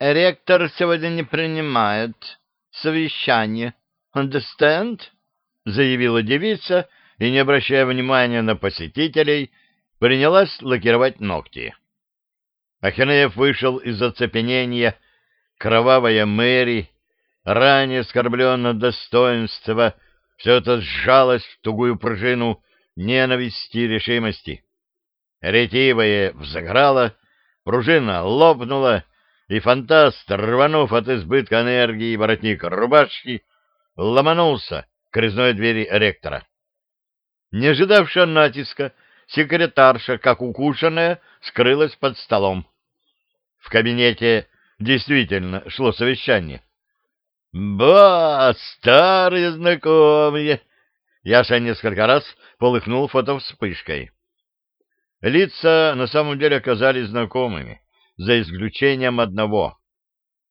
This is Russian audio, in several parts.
Ректор сегодня не принимает совещание. Understand? Заявила девица и, не обращая внимания на посетителей, принялась лакировать ногти. Ахинеев вышел из оцепенения, кровавая Мэри, ранее оскорбленное достоинство, все это сжалось в тугую пружину ненависти и решимости. Ретивое взыграло, пружина лопнула, и фантаст, рванув от избытка энергии воротник рубашки, ломанулся к резной двери ректора. Не ожидавшая натиска, секретарша, как укушенная, скрылась под столом. В кабинете действительно шло совещание. «Ба, старые знакомые!» Яша несколько раз полыхнул фотовспышкой. Лица на самом деле оказались знакомыми, за исключением одного.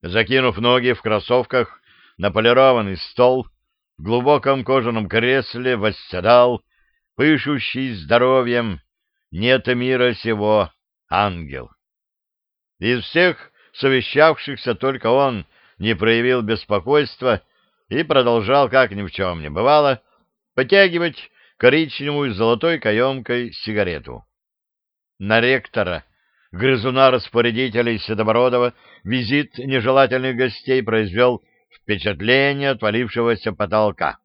Закинув ноги в кроссовках на полированный стол, в глубоком кожаном кресле восседал, пышущий здоровьем, нет мира сего, ангел. Из всех совещавшихся только он не проявил беспокойства и продолжал, как ни в чем не бывало, потягивать коричневую с золотой каемкой сигарету. На ректора, грызуна-распорядителя Седобородова, визит нежелательных гостей произвел впечатление отвалившегося потолка.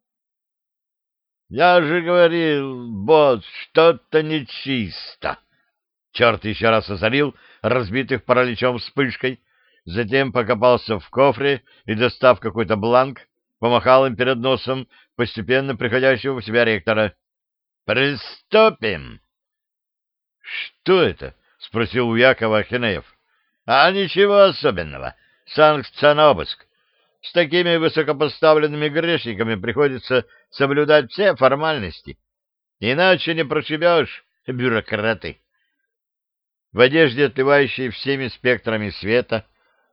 — Я же говорил, босс, что-то нечисто. Черт еще раз озарил разбитых параличом вспышкой, затем покопался в кофре и, достав какой-то бланк, помахал им перед носом постепенно приходящего в себя ректора. «Приступим!» «Что это?» — спросил у Якова Ахинеев. «А ничего особенного. Санкция на обыск. С такими высокопоставленными грешниками приходится соблюдать все формальности. Иначе не прошибешь, бюрократы». В одежде, отливающей всеми спектрами света,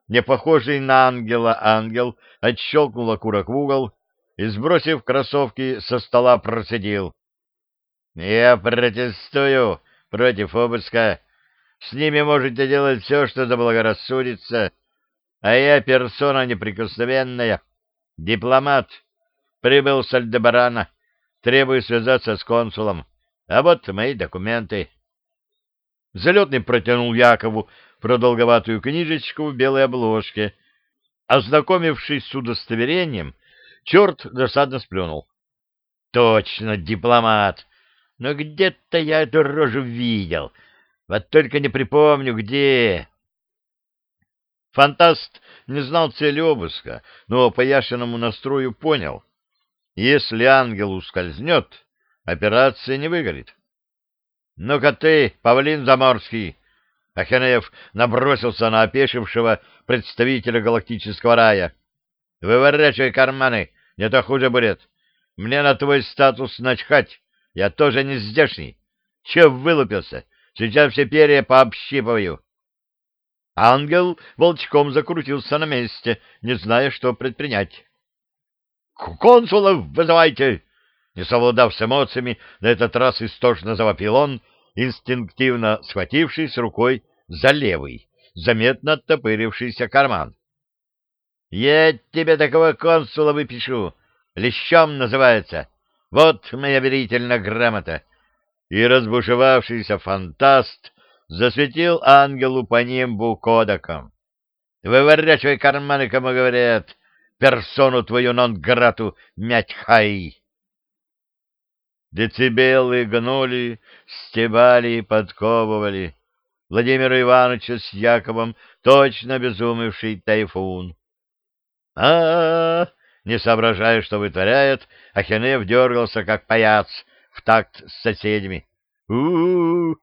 не похожий на ангела ангел отщелкнул окурок в угол и, сбросив кроссовки, со стола процедил. — Я протестую против обыска. С ними можете делать все, что заблагорассудится, а я персона неприкосновенная, дипломат, прибыл с Альдебарана, требую связаться с консулом. А вот мои документы. Залетный протянул Якову продолговатую книжечку в белой обложке. Ознакомившись с удостоверением, черт досадно сплюнул. Точно, дипломат. Но где-то я эту рожу видел. Вот только не припомню, где. Фантаст не знал цели обыска, но по Яшиному настрою понял. Если ангел ускользнет, операция не выгорит. — Ну-ка ты, павлин заморский! Ахенеев набросился на опешившего представителя галактического рая. — Выворачивай карманы, не то хуже будет. Мне на твой статус начхать, я тоже не здешний. Че вылупился? Сейчас все перья пообщипываю. Ангел волчком закрутился на месте, не зная, что предпринять. — Консулов вызывайте! Не совладав с эмоциями, на этот раз истошно завопил он, инстинктивно схватившись рукой за левый, заметно оттопырившийся карман. — Я тебе такого консула выпишу. Лещом называется. Вот моя верительная грамота. И разбушевавшийся фантаст засветил ангелу по небу кодаком. — Выворачивай карманы, кому говорят, персону твою нон-грату мять хай. Децибелы гнули, стебали, подковывали. Владимира Ивановича с Яковом точно обезумевший тайфун. а, -а, -а Не соображая, что вытворяет, Ахенев дергался, как паяц, в такт с соседями. у у, -у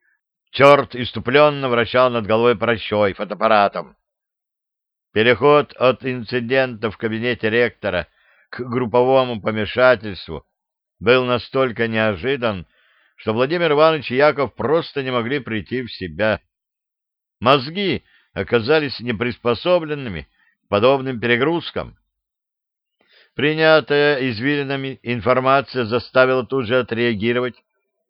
Черт иступленно вращал над головой прощой фотоаппаратом. Переход от инцидента в кабинете ректора к групповому помешательству был настолько неожидан, что Владимир Иванович и Яков просто не могли прийти в себя. Мозги оказались неприспособленными к подобным перегрузкам. Принятая извилинами информация заставила тут же отреагировать,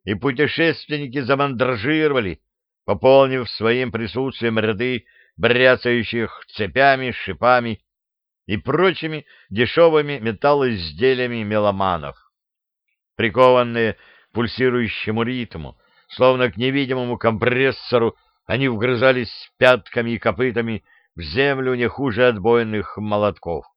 и путешественники замандражировали, пополнив своим присутствием ряды бряцающих цепями, шипами и прочими дешевыми металлоизделиями меломанов. Прикованные к пульсирующему ритму, словно к невидимому компрессору, они вгрызались пятками и копытами в землю не хуже отбойных молотков.